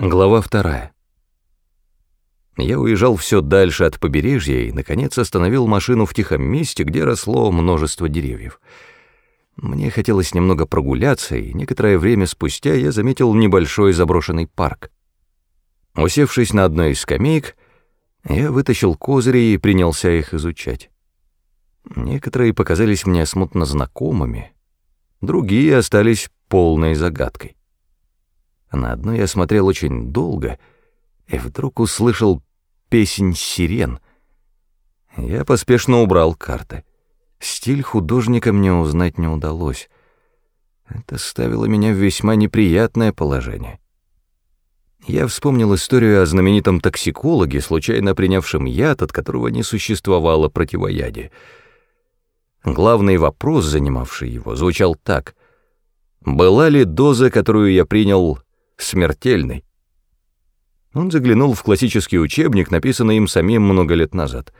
Глава вторая. Я уезжал все дальше от побережья и, наконец, остановил машину в тихом месте, где росло множество деревьев. Мне хотелось немного прогуляться, и некоторое время спустя я заметил небольшой заброшенный парк. Усевшись на одной из скамеек, я вытащил козыри и принялся их изучать. Некоторые показались мне смутно знакомыми, другие остались полной загадкой. На одно я смотрел очень долго и вдруг услышал песнь сирен. Я поспешно убрал карты. Стиль художника мне узнать не удалось. Это ставило меня в весьма неприятное положение. Я вспомнил историю о знаменитом токсикологе, случайно принявшем яд, от которого не существовало противоядия. Главный вопрос, занимавший его, звучал так. «Была ли доза, которую я принял, смертельной. Он заглянул в классический учебник, написанный им самим много лет назад.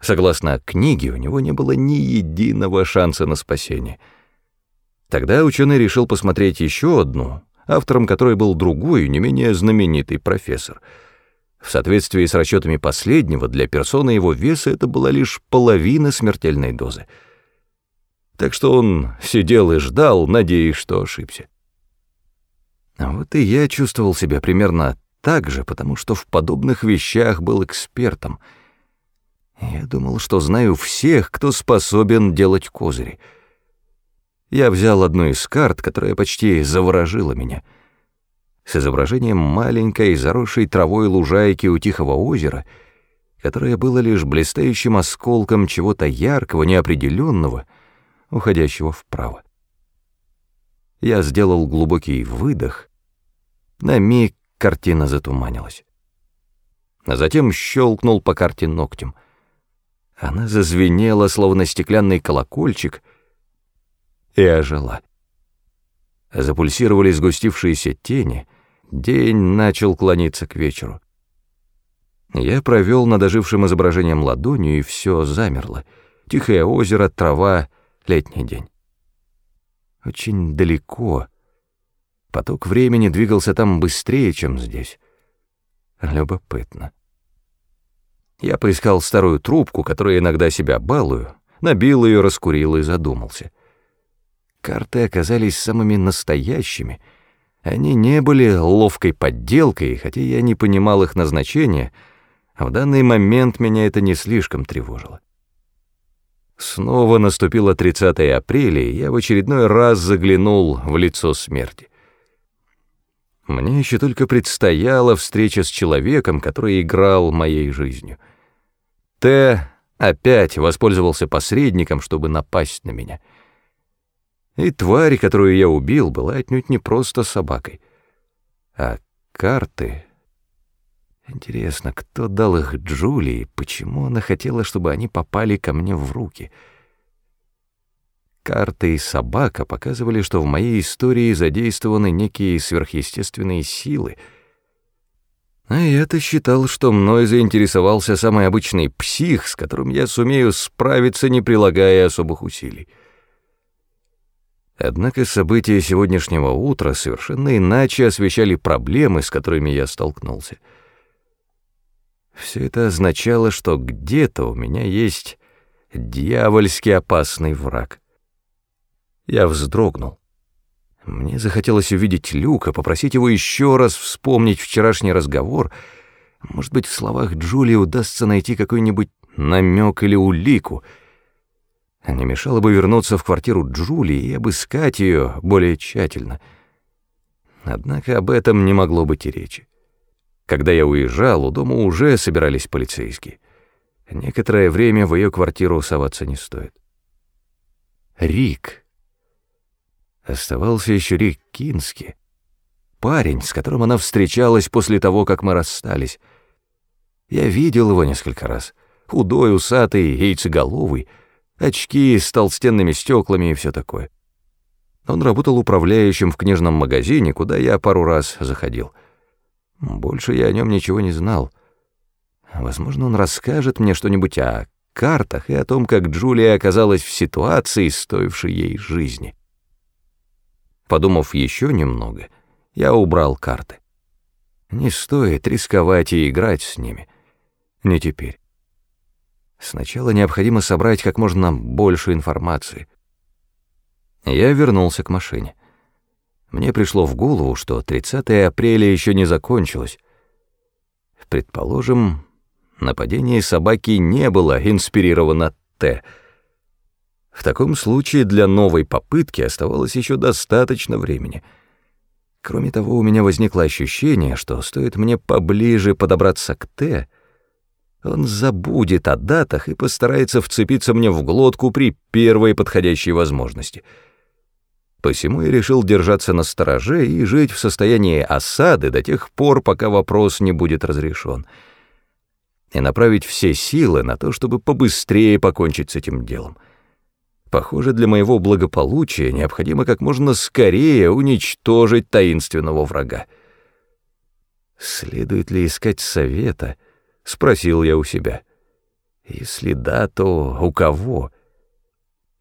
Согласно книге, у него не было ни единого шанса на спасение. Тогда ученый решил посмотреть еще одну, автором которой был другой, не менее знаменитый профессор. В соответствии с расчетами последнего, для персоны его веса это была лишь половина смертельной дозы. Так что он сидел и ждал, надеясь, что ошибся. А вот и я чувствовал себя примерно так же, потому что в подобных вещах был экспертом. Я думал, что знаю всех, кто способен делать козыри. Я взял одну из карт, которая почти заворожила меня. С изображением маленькой, заросшей травой лужайки у Тихого озера, которое было лишь блистающим осколком чего-то яркого, неопределенного, уходящего вправо. Я сделал глубокий выдох на миг картина затуманилась. А затем щелкнул по карте ногтем. Она зазвенела, словно стеклянный колокольчик, и ожила. Запульсировали сгустившиеся тени, день начал клониться к вечеру. Я провел над ожившим изображением ладонью, и все замерло. Тихое озеро, трава, летний день. Очень далеко — Поток времени двигался там быстрее, чем здесь. Любопытно. Я поискал старую трубку, которую иногда себя балую, набил ее, раскурил и задумался. Карты оказались самыми настоящими. Они не были ловкой подделкой, хотя я не понимал их назначения, а в данный момент меня это не слишком тревожило. Снова наступило 30 апреля, и я в очередной раз заглянул в лицо смерти. Мне еще только предстояла встреча с человеком, который играл моей жизнью. Т опять воспользовался посредником, чтобы напасть на меня. И тварь, которую я убил, была отнюдь не просто собакой. А карты... Интересно, кто дал их Джулии, почему она хотела, чтобы они попали ко мне в руки — Карта и собака показывали, что в моей истории задействованы некие сверхъестественные силы. А я-то считал, что мной заинтересовался самый обычный псих, с которым я сумею справиться, не прилагая особых усилий. Однако события сегодняшнего утра совершенно иначе освещали проблемы, с которыми я столкнулся. Все это означало, что где-то у меня есть дьявольски опасный враг. Я вздрогнул. Мне захотелось увидеть Люка, попросить его еще раз вспомнить вчерашний разговор. Может быть, в словах Джулии удастся найти какой-нибудь намек или улику. Не мешало бы вернуться в квартиру Джулии и обыскать ее более тщательно. Однако об этом не могло быть и речи. Когда я уезжал, у дома уже собирались полицейские. Некоторое время в ее квартиру соваться не стоит. Рик Оставался еще Рик Кински, парень, с которым она встречалась после того, как мы расстались. Я видел его несколько раз. Худой, усатый, яйцеголовый, очки с толстенными стеклами и все такое. Он работал управляющим в книжном магазине, куда я пару раз заходил. Больше я о нем ничего не знал. Возможно, он расскажет мне что-нибудь о картах и о том, как Джулия оказалась в ситуации, стоившей ей жизни. Подумав еще немного, я убрал карты. Не стоит рисковать и играть с ними. Не теперь. Сначала необходимо собрать как можно больше информации. Я вернулся к машине. Мне пришло в голову, что 30 апреля еще не закончилось. Предположим, нападение собаки не было инспирировано Т. В таком случае для новой попытки оставалось еще достаточно времени. Кроме того, у меня возникло ощущение, что стоит мне поближе подобраться к Т, он забудет о датах и постарается вцепиться мне в глотку при первой подходящей возможности — Посему я решил держаться на стороже и жить в состоянии осады до тех пор, пока вопрос не будет разрешен, и направить все силы на то, чтобы побыстрее покончить с этим делом. Похоже, для моего благополучия необходимо как можно скорее уничтожить таинственного врага. «Следует ли искать совета?» — спросил я у себя. «Если да, то у кого?»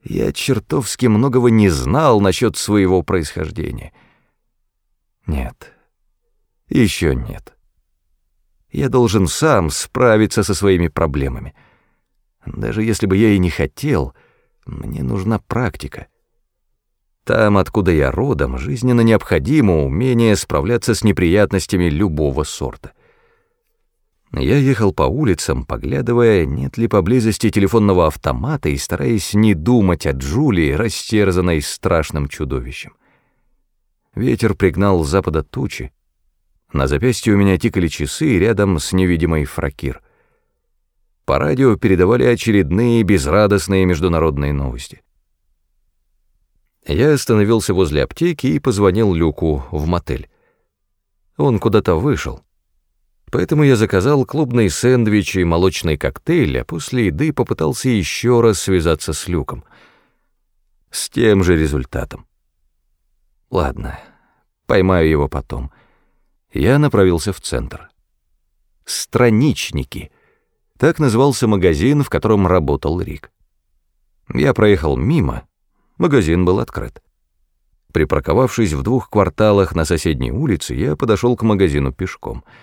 Я чертовски многого не знал насчет своего происхождения. Нет, еще нет. Я должен сам справиться со своими проблемами. Даже если бы я и не хотел, мне нужна практика. Там, откуда я родом, жизненно необходимо умение справляться с неприятностями любого сорта. Я ехал по улицам, поглядывая, нет ли поблизости телефонного автомата и стараясь не думать о Джулии, растерзанной страшным чудовищем. Ветер пригнал с запада тучи. На запястье у меня тикали часы рядом с невидимой фракир. По радио передавали очередные безрадостные международные новости. Я остановился возле аптеки и позвонил Люку в мотель. Он куда-то вышел. Поэтому я заказал клубный сэндвич и молочный коктейль, а после еды попытался еще раз связаться с Люком. С тем же результатом. Ладно, поймаю его потом. Я направился в центр. «Страничники» — так назывался магазин, в котором работал Рик. Я проехал мимо, магазин был открыт. Припарковавшись в двух кварталах на соседней улице, я подошел к магазину пешком —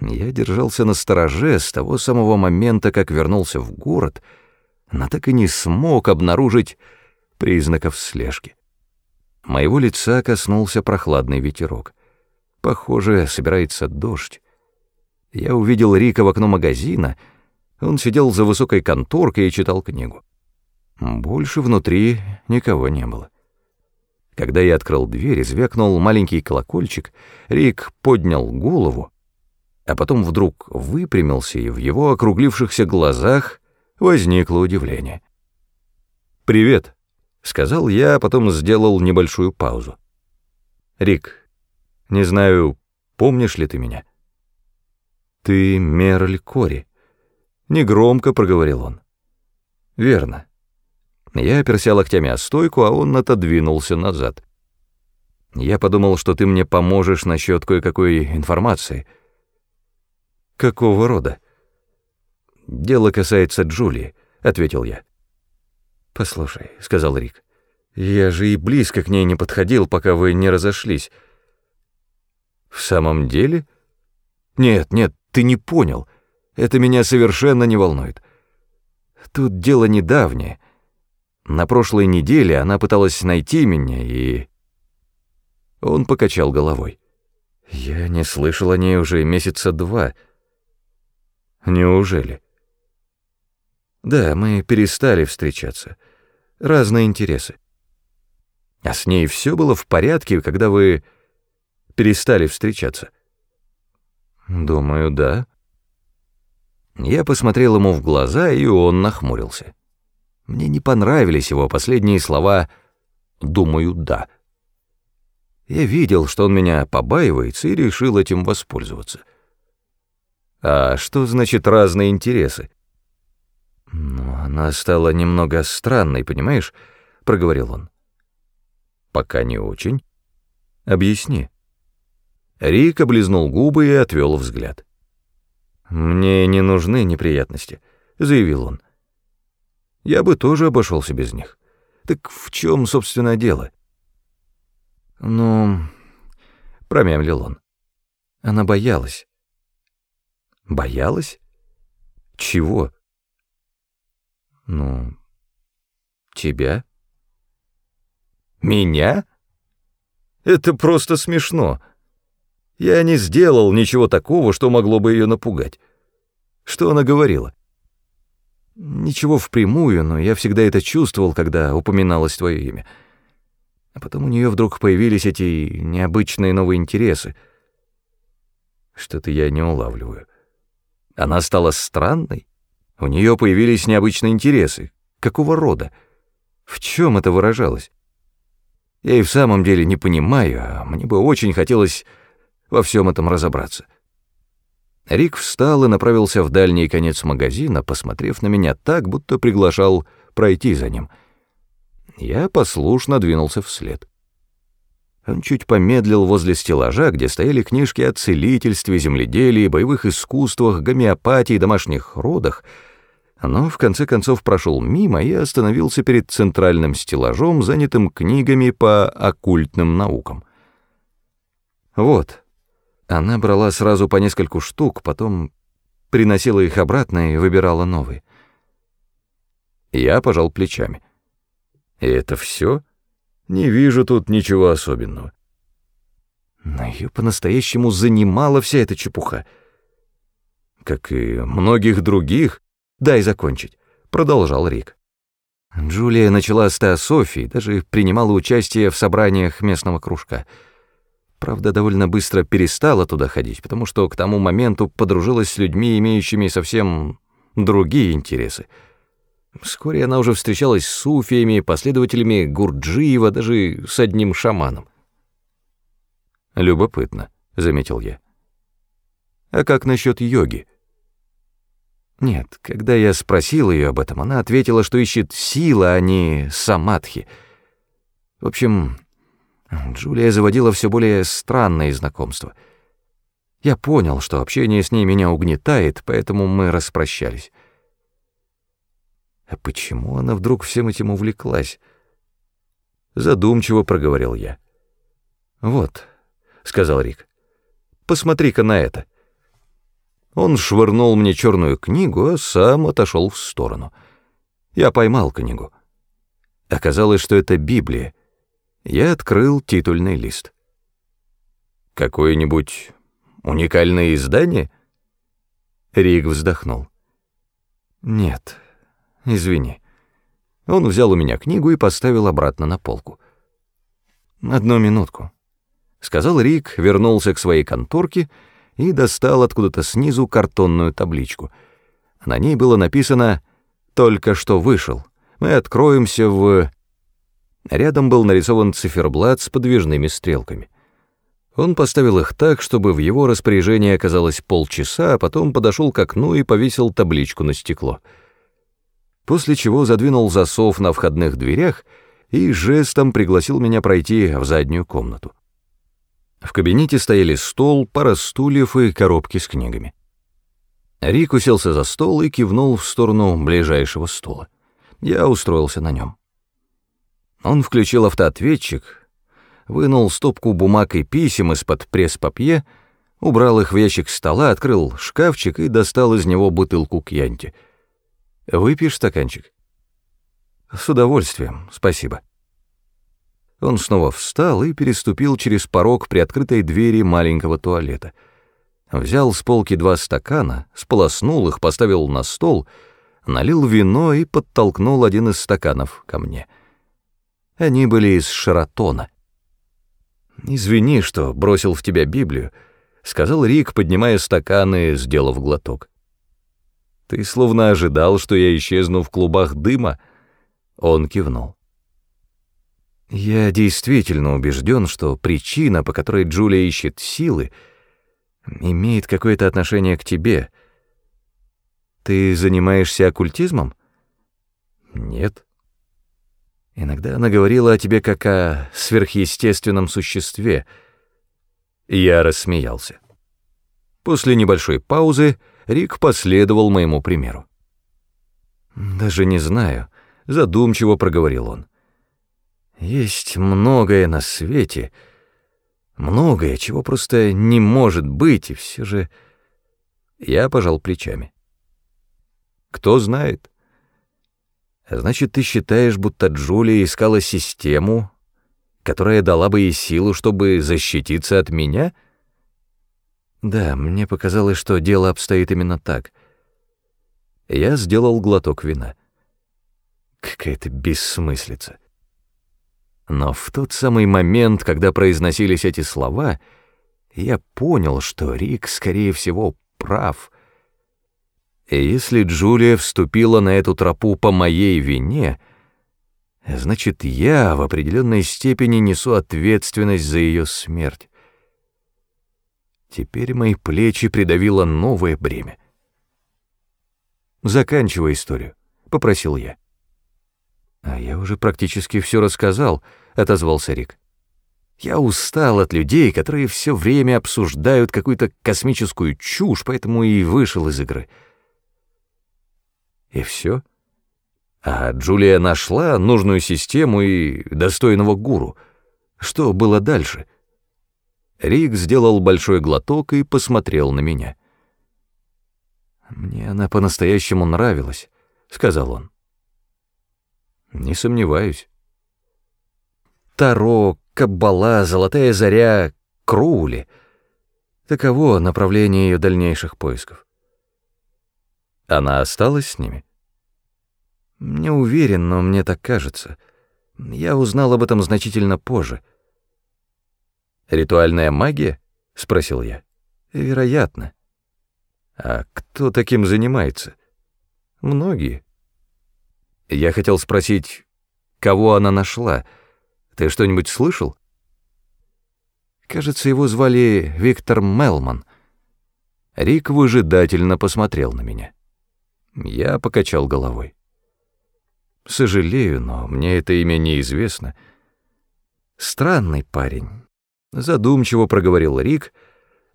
я держался на стороже с того самого момента, как вернулся в город, но так и не смог обнаружить признаков слежки. Моего лица коснулся прохладный ветерок. Похоже, собирается дождь. Я увидел Рика в окно магазина. Он сидел за высокой конторкой и читал книгу. Больше внутри никого не было. Когда я открыл дверь, звякнул маленький колокольчик, Рик поднял голову, а потом вдруг выпрямился, и в его округлившихся глазах возникло удивление. «Привет», — сказал я, а потом сделал небольшую паузу. «Рик, не знаю, помнишь ли ты меня?» «Ты Мерль Кори», — негромко проговорил он. «Верно». Я оперся локтями о стойку, а он отодвинулся назад. «Я подумал, что ты мне поможешь насчет кое-какой информации», — «Какого рода?» «Дело касается Джулии», — ответил я. «Послушай», — сказал Рик, — «я же и близко к ней не подходил, пока вы не разошлись». «В самом деле?» «Нет, нет, ты не понял. Это меня совершенно не волнует. Тут дело недавнее. На прошлой неделе она пыталась найти меня, и...» Он покачал головой. «Я не слышал о ней уже месяца два». Неужели? Да, мы перестали встречаться. Разные интересы. А с ней все было в порядке, когда вы перестали встречаться? Думаю, да. Я посмотрел ему в глаза, и он нахмурился. Мне не понравились его последние слова «думаю, да». Я видел, что он меня побаивается, и решил этим воспользоваться. А что значит разные интересы? Ну, она стала немного странной, понимаешь? проговорил он. Пока не очень. Объясни. Рик облизнул губы и отвел взгляд. «Мне не нужны неприятности», — заявил он. «Я бы тоже обошелся без них. Так в чем, собственно, дело?» «Ну...» — промямлил он. Она боялась. Боялась? Чего? Ну, тебя? Меня? Это просто смешно. Я не сделал ничего такого, что могло бы ее напугать. Что она говорила? Ничего впрямую, но я всегда это чувствовал, когда упоминалось твое имя. А потом у нее вдруг появились эти необычные новые интересы. Что-то я не улавливаю. Она стала странной? У нее появились необычные интересы. Какого рода? В чем это выражалось? Я и в самом деле не понимаю, а мне бы очень хотелось во всем этом разобраться. Рик встал и направился в дальний конец магазина, посмотрев на меня так, будто приглашал пройти за ним. Я послушно двинулся вслед. Он чуть помедлил возле стеллажа, где стояли книжки о целительстве, земледелии, боевых искусствах, гомеопатии, домашних родах, но в конце концов прошел мимо и остановился перед центральным стеллажом, занятым книгами по оккультным наукам. Вот. Она брала сразу по нескольку штук, потом приносила их обратно и выбирала новые. Я пожал плечами. «И это все?» Не вижу тут ничего особенного. Но ее по-настоящему занимала вся эта чепуха. Как и многих других, дай закончить, продолжал Рик. Джулия начала с теософии, даже принимала участие в собраниях местного кружка. Правда, довольно быстро перестала туда ходить, потому что к тому моменту подружилась с людьми, имеющими совсем другие интересы — Вскоре она уже встречалась с суфиями, последователями Гурджиева, даже с одним шаманом. «Любопытно», — заметил я. «А как насчет йоги?» Нет, когда я спросил ее об этом, она ответила, что ищет силы, а не самадхи. В общем, Джулия заводила все более странные знакомства. Я понял, что общение с ней меня угнетает, поэтому мы распрощались. А почему она вдруг всем этим увлеклась? Задумчиво проговорил я. «Вот», — сказал Рик, — «посмотри-ка на это». Он швырнул мне черную книгу, а сам отошел в сторону. Я поймал книгу. Оказалось, что это Библия. Я открыл титульный лист. «Какое-нибудь уникальное издание?» Рик вздохнул. «Нет, Извини. Он взял у меня книгу и поставил обратно на полку. «Одну минутку», — сказал Рик, вернулся к своей конторке и достал откуда-то снизу картонную табличку. На ней было написано «Только что вышел. Мы откроемся в...» Рядом был нарисован циферблат с подвижными стрелками. Он поставил их так, чтобы в его распоряжении оказалось полчаса, а потом подошел к окну и повесил табличку на стекло — после чего задвинул засов на входных дверях и жестом пригласил меня пройти в заднюю комнату. В кабинете стояли стол, пара стульев и коробки с книгами. Рик уселся за стол и кивнул в сторону ближайшего стула. Я устроился на нем. Он включил автоответчик, вынул стопку бумаг и писем из-под пресс-папье, убрал их в ящик стола, открыл шкафчик и достал из него бутылку кьянти — Выпьешь стаканчик?» «С удовольствием, спасибо». Он снова встал и переступил через порог при открытой двери маленького туалета. Взял с полки два стакана, сполоснул их, поставил на стол, налил вино и подтолкнул один из стаканов ко мне. Они были из шаратона. «Извини, что бросил в тебя Библию», — сказал Рик, поднимая стаканы, сделав глоток. Ты словно ожидал, что я исчезну в клубах дыма?» Он кивнул. «Я действительно убежден, что причина, по которой Джулия ищет силы, имеет какое-то отношение к тебе. Ты занимаешься оккультизмом?» «Нет». Иногда она говорила о тебе как о сверхъестественном существе. Я рассмеялся. После небольшой паузы Рик последовал моему примеру. «Даже не знаю», — задумчиво проговорил он. «Есть многое на свете, Многое, чего просто не может быть, и все же... Я пожал плечами. Кто знает? Значит, ты считаешь, будто Джулия искала систему, которая дала бы ей силу, чтобы защититься от меня? Да, мне показалось, что дело обстоит именно так. Я сделал глоток вина. Какая-то бессмыслица. Но в тот самый момент, когда произносились эти слова, я понял, что Рик, скорее всего, прав. И если Джулия вступила на эту тропу по моей вине, значит, я в определенной степени несу ответственность за ее смерть. Теперь мои плечи придавило новое бремя. «Заканчивай историю», — попросил я. «А я уже практически все рассказал», — отозвался Рик. «Я устал от людей, которые все время обсуждают какую-то космическую чушь, поэтому и вышел из игры». «И все?» А Джулия нашла нужную систему и достойного гуру. Что было дальше? Рик сделал большой глоток и посмотрел на меня. «Мне она по-настоящему нравилась», — сказал он. Не сомневаюсь. Таро, Каббала, Золотая Заря, Кроули — таково направление ее дальнейших поисков. Она осталась с ними? Не уверен, но мне так кажется. Я узнал об этом значительно позже. «Ритуальная магия?» — спросил я. «Вероятно». «А кто таким занимается?» «Многие». Я хотел спросить, кого она нашла. Ты что-нибудь слышал? Кажется, его звали Виктор Мелман. Рик выжидательно посмотрел на меня. Я покачал головой. Сожалею, но мне это имя неизвестно. Странный парень. Задумчиво проговорил Рик,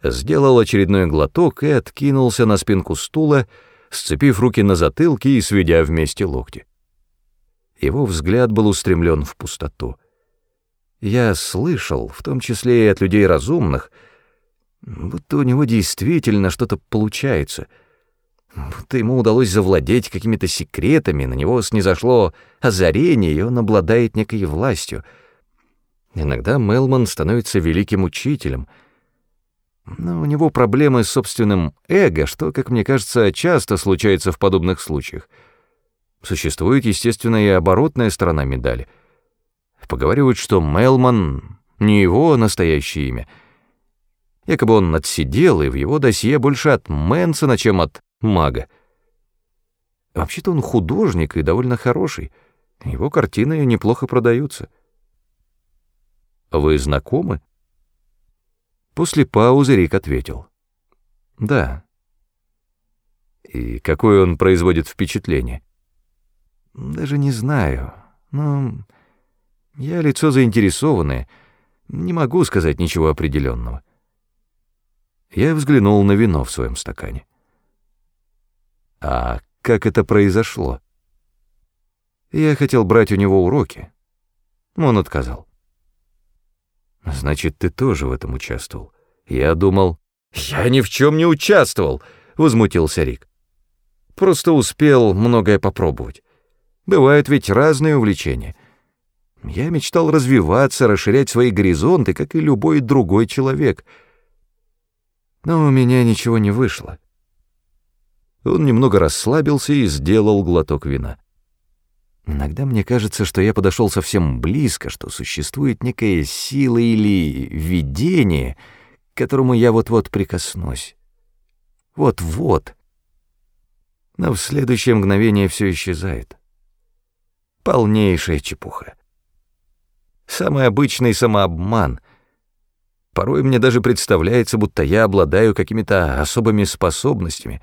сделал очередной глоток и откинулся на спинку стула, сцепив руки на затылке и сведя вместе локти. Его взгляд был устремлен в пустоту. Я слышал, в том числе и от людей разумных, будто у него действительно что-то получается, будто ему удалось завладеть какими-то секретами, на него снизошло озарение, и он обладает некой властью. Иногда Мелман становится великим учителем, но у него проблемы с собственным эго, что, как мне кажется, часто случается в подобных случаях — Существует, естественно, и оборотная сторона медали. Поговаривают, что Мелман — не его настоящее имя. Якобы он отсидел, и в его досье больше от Мэнсона, чем от мага. Вообще-то он художник и довольно хороший. Его картины неплохо продаются. «Вы знакомы?» После паузы Рик ответил. «Да». «И какое он производит впечатление?» Даже не знаю. Но я лицо заинтересованное. Не могу сказать ничего определенного. Я взглянул на вино в своем стакане. А как это произошло? Я хотел брать у него уроки. Он отказал. Значит, ты тоже в этом участвовал. Я думал... Я ни в чем не участвовал, возмутился Рик. Просто успел многое попробовать. Бывают ведь разные увлечения. Я мечтал развиваться, расширять свои горизонты, как и любой другой человек. Но у меня ничего не вышло. Он немного расслабился и сделал глоток вина. Иногда мне кажется, что я подошел совсем близко, что существует некая сила или видение, к которому я вот-вот прикоснусь. Вот-вот. Но в следующее мгновение все исчезает. Полнейшая чепуха. Самый обычный самообман. Порой мне даже представляется, будто я обладаю какими-то особыми способностями.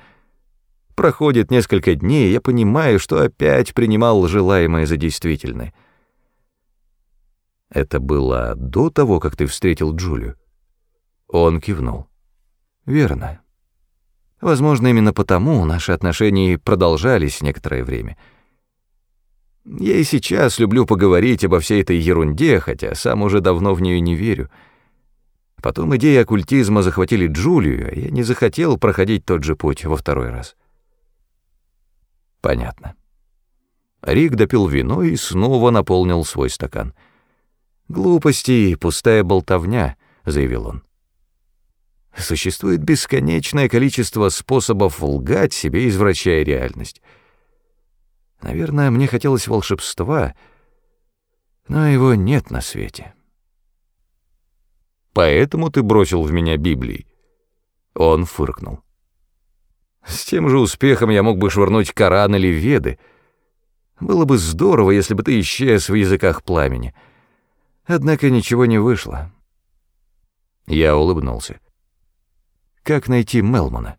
Проходит несколько дней, и я понимаю, что опять принимал желаемое за действительное. Это было до того, как ты встретил Джулию? Он кивнул. Верно. Возможно, именно потому наши отношения продолжались некоторое время — я и сейчас люблю поговорить обо всей этой ерунде, хотя сам уже давно в нее не верю. Потом идеи оккультизма захватили Джулию, а я не захотел проходить тот же путь во второй раз. Понятно. Рик допил вино и снова наполнил свой стакан. «Глупости и пустая болтовня», — заявил он. «Существует бесконечное количество способов лгать себе, извращая реальность. Наверное, мне хотелось волшебства, но его нет на свете». «Поэтому ты бросил в меня Библии?» Он фыркнул. «С тем же успехом я мог бы швырнуть Коран или Веды», было бы здорово, если бы ты исчез в языках пламени. Однако ничего не вышло. Я улыбнулся. Как найти Мелмана?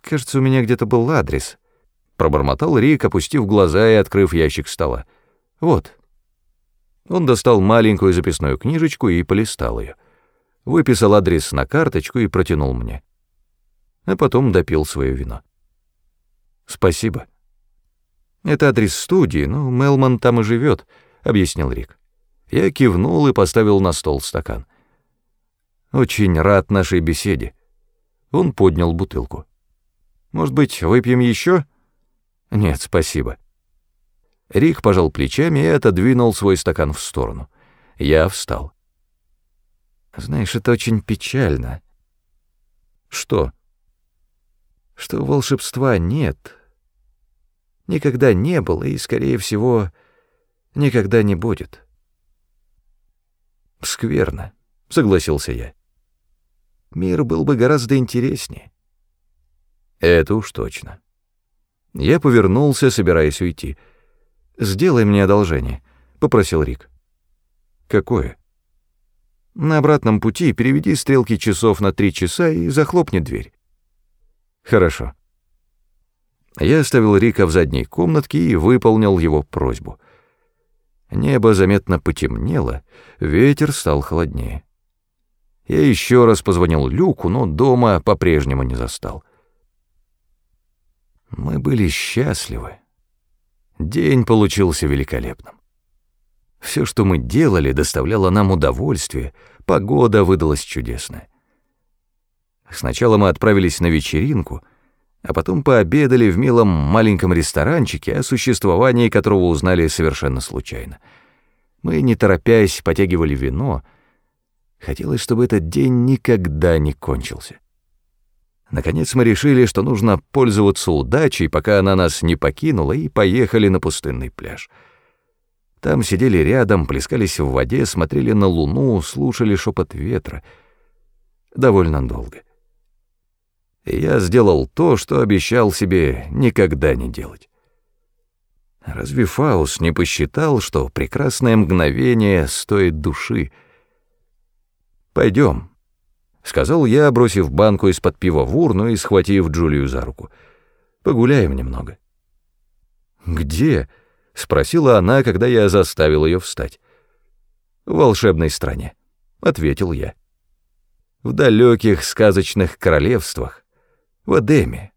Кажется, у меня где-то был адрес. Пробормотал Рик, опустив глаза и открыв ящик стола. Вот. Он достал маленькую записную книжечку и полистал ее. Выписал адрес на карточку и протянул мне. А потом допил свое вино. «Спасибо», «Это адрес студии, но Мелман там и живет», — объяснил Рик. Я кивнул и поставил на стол стакан. «Очень рад нашей беседе». Он поднял бутылку. «Может быть, выпьем еще?» «Нет, спасибо». Рик пожал плечами и отодвинул свой стакан в сторону. Я встал. «Знаешь, это очень печально». «Что?» «Что волшебства нет» никогда не было и, скорее всего, никогда не будет. «Скверно», — согласился я. «Мир был бы гораздо интереснее». «Это уж точно». Я повернулся, собираясь уйти. «Сделай мне одолжение», — попросил Рик. «Какое?» «На обратном пути переведи стрелки часов на три часа и захлопни дверь». «Хорошо». Я оставил Рика в задней комнатке и выполнил его просьбу. Небо заметно потемнело, ветер стал холоднее. Я еще раз позвонил Люку, но дома по-прежнему не застал. Мы были счастливы. День получился великолепным. Все, что мы делали, доставляло нам удовольствие, погода выдалась чудесная. Сначала мы отправились на вечеринку — а потом пообедали в милом маленьком ресторанчике, о существовании которого узнали совершенно случайно. Мы, не торопясь, потягивали вино. Хотелось, чтобы этот день никогда не кончился. Наконец мы решили, что нужно пользоваться удачей, пока она нас не покинула, и поехали на пустынный пляж. Там сидели рядом, плескались в воде, смотрели на луну, слушали шепот ветра. Довольно долго я сделал то, что обещал себе никогда не делать. Разве Фаус не посчитал, что прекрасное мгновение стоит души? «Пойдем», — сказал я, бросив банку из-под пива в урну и схватив Джулию за руку. «Погуляем немного». «Где?» — спросила она, когда я заставил ее встать. «В волшебной стране», — ответил я. «В далеких сказочных королевствах, в Эдеме.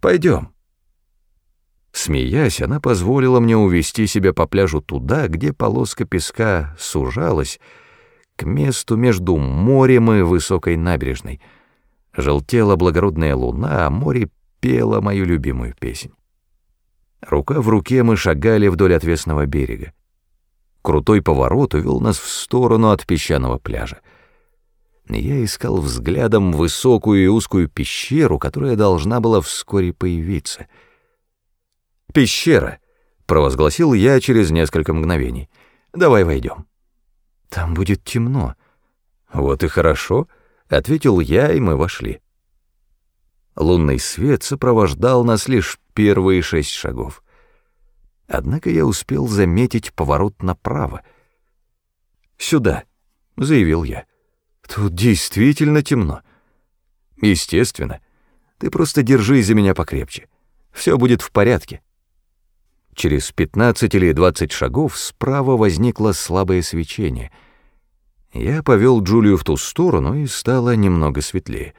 Пойдем. Смеясь, она позволила мне увести себя по пляжу туда, где полоска песка сужалась, к месту между морем и высокой набережной. Желтела благородная луна, а море пело мою любимую песнь. Рука в руке мы шагали вдоль отвесного берега. Крутой поворот увел нас в сторону от песчаного пляжа я искал взглядом высокую и узкую пещеру, которая должна была вскоре появиться. «Пещера!» — провозгласил я через несколько мгновений. «Давай войдем». «Там будет темно». «Вот и хорошо», — ответил я, и мы вошли. Лунный свет сопровождал нас лишь первые шесть шагов. Однако я успел заметить поворот направо. «Сюда», — заявил я. Тут действительно темно. Естественно. Ты просто держись за меня покрепче. Все будет в порядке. Через 15 или 20 шагов справа возникло слабое свечение. Я повел Джулию в ту сторону, и стало немного светлее.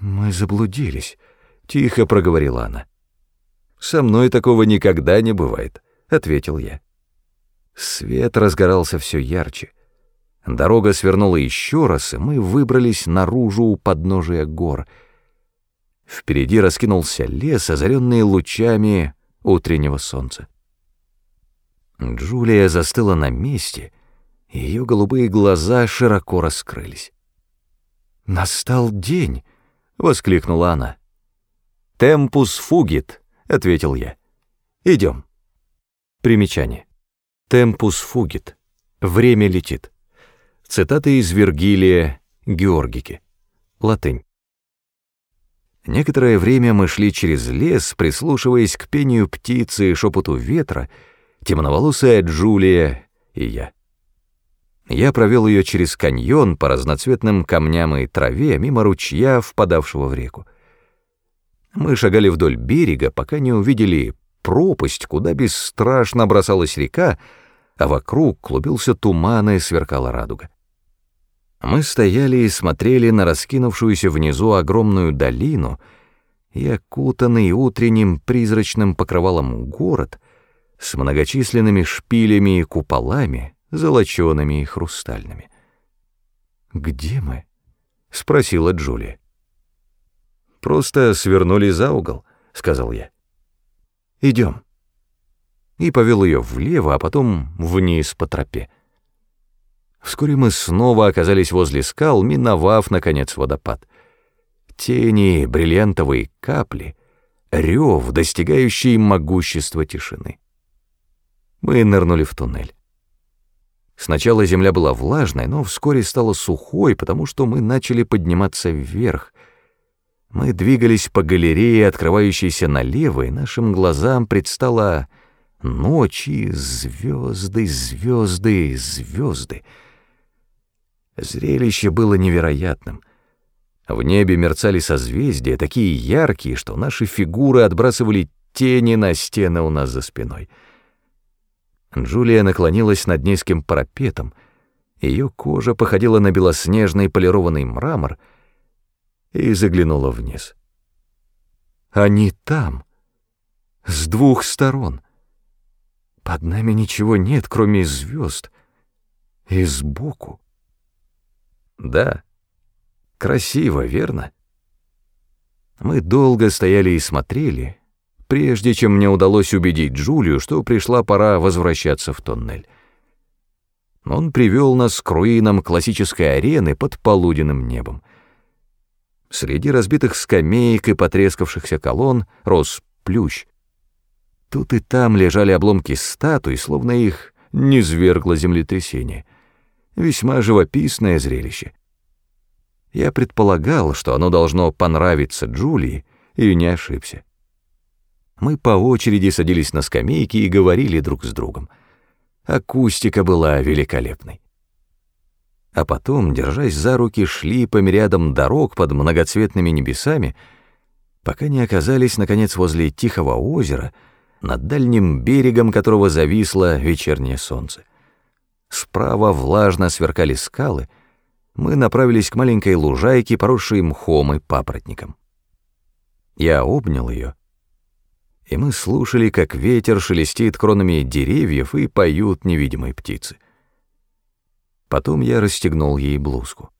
«Мы заблудились», — тихо проговорила она. «Со мной такого никогда не бывает», — ответил я. Свет разгорался все ярче. Дорога свернула еще раз, и мы выбрались наружу у подножия гор. Впереди раскинулся лес, озаренный лучами утреннего солнца. Джулия застыла на месте, и ее голубые глаза широко раскрылись. «Настал день!» — воскликнула она. «Темпус фугит», — ответил я. «Идем». Примечание. «Темпус фугит». Время летит. Цитаты из Вергилия Георгики. Латынь. Некоторое время мы шли через лес, прислушиваясь к пению птицы и шепоту ветра, темноволосая Джулия и я. Я провел ее через каньон по разноцветным камням и траве, мимо ручья, впадавшего в реку. Мы шагали вдоль берега, пока не увидели пропасть, куда бесстрашно бросалась река, а вокруг клубился туман и сверкала радуга. Мы стояли и смотрели на раскинувшуюся внизу огромную долину и окутанный утренним призрачным покрывалом город с многочисленными шпилями и куполами, золочеными и хрустальными. «Где мы?» — спросила Джулия. «Просто свернули за угол», — сказал я. «Идем». И повел ее влево, а потом вниз по тропе. Вскоре мы снова оказались возле скал, миновав, наконец, водопад. Тени, бриллиантовые капли, рев, достигающий могущества тишины. Мы нырнули в туннель. Сначала земля была влажной, но вскоре стала сухой, потому что мы начали подниматься вверх. Мы двигались по галерее, открывающейся налево, и нашим глазам предстала ночь и звезды, звезды, звезды — Зрелище было невероятным. В небе мерцали созвездия, такие яркие, что наши фигуры отбрасывали тени на стены у нас за спиной. Джулия наклонилась над низким парапетом, ее кожа походила на белоснежный полированный мрамор и заглянула вниз. Они там, с двух сторон. Под нами ничего нет, кроме звезд, и сбоку. Да, красиво, верно? Мы долго стояли и смотрели, прежде чем мне удалось убедить Джулию, что пришла пора возвращаться в тоннель. Он привел нас к руинам классической арены под полуденным небом. Среди разбитых скамеек и потрескавшихся колонн рос плющ. Тут и там лежали обломки статуй, словно их низвергло землетрясение — Весьма живописное зрелище. Я предполагал, что оно должно понравиться Джулии, и не ошибся. Мы по очереди садились на скамейки и говорили друг с другом. Акустика была великолепной. А потом, держась за руки, шли по мириадам дорог под многоцветными небесами, пока не оказались, наконец, возле тихого озера, над дальним берегом которого зависло вечернее солнце. Справа влажно сверкали скалы. Мы направились к маленькой лужайке, поросшей мхом и папоротником. Я обнял ее, и мы слушали, как ветер шелестит кронами деревьев и поют невидимые птицы. Потом я расстегнул ей блузку.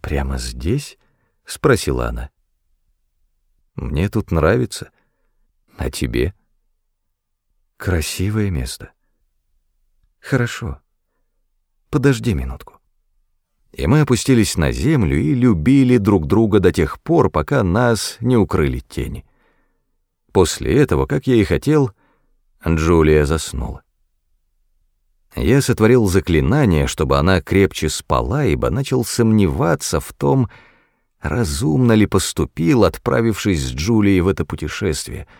«Прямо здесь?» — спросила она. «Мне тут нравится. А тебе?» «Красивое место». Хорошо. Подожди минутку. И мы опустились на землю и любили друг друга до тех пор, пока нас не укрыли тени. После этого, как я и хотел, Джулия заснула. Я сотворил заклинание, чтобы она крепче спала, ибо начал сомневаться в том, разумно ли поступил, отправившись с Джулией в это путешествие —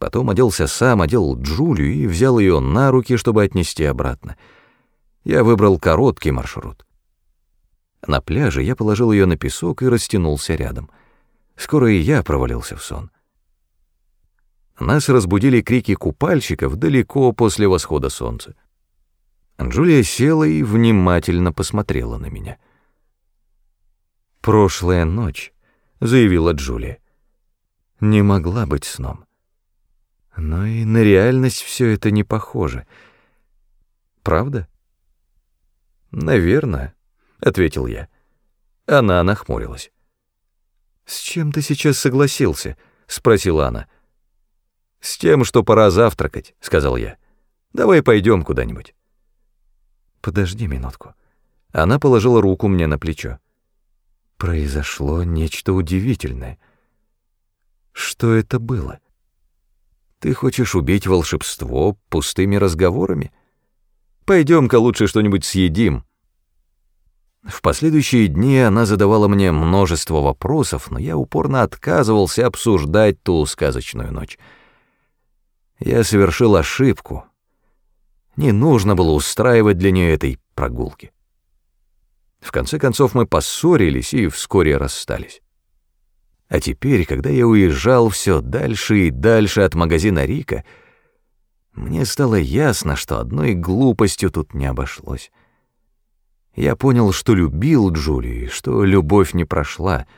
Потом оделся сам, одел Джулию и взял ее на руки, чтобы отнести обратно. Я выбрал короткий маршрут. На пляже я положил ее на песок и растянулся рядом. Скоро и я провалился в сон. Нас разбудили крики купальщиков далеко после восхода солнца. Джулия села и внимательно посмотрела на меня. «Прошлая ночь», — заявила Джулия, — «не могла быть сном. Но и на реальность все это не похоже. Правда? «Наверное», — ответил я. Она нахмурилась. «С чем ты сейчас согласился?» — спросила она. «С тем, что пора завтракать», — сказал я. «Давай пойдем куда-нибудь». «Подожди минутку». Она положила руку мне на плечо. Произошло нечто удивительное. Что это было? Ты хочешь убить волшебство пустыми разговорами? Пойдем-ка лучше что-нибудь съедим. В последующие дни она задавала мне множество вопросов, но я упорно отказывался обсуждать ту сказочную ночь. Я совершил ошибку. Не нужно было устраивать для нее этой прогулки. В конце концов мы поссорились и вскоре расстались. А теперь, когда я уезжал все дальше и дальше от магазина Рика, мне стало ясно, что одной глупостью тут не обошлось. Я понял, что любил Джулию, что любовь не прошла.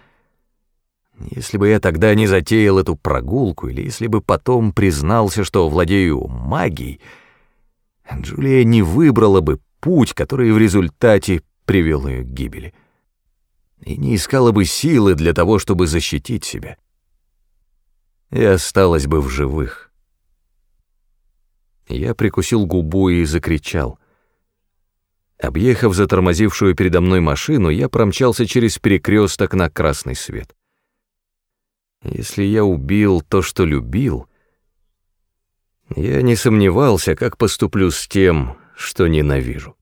Если бы я тогда не затеял эту прогулку, или если бы потом признался, что владею магией, Джулия не выбрала бы путь, который в результате привел ее к гибели, и не искала бы силы для того, чтобы защитить себя. И осталась бы в живых. Я прикусил губу и закричал. Объехав затормозившую передо мной машину, я промчался через перекресток на красный свет. Если я убил то, что любил, я не сомневался, как поступлю с тем, что ненавижу.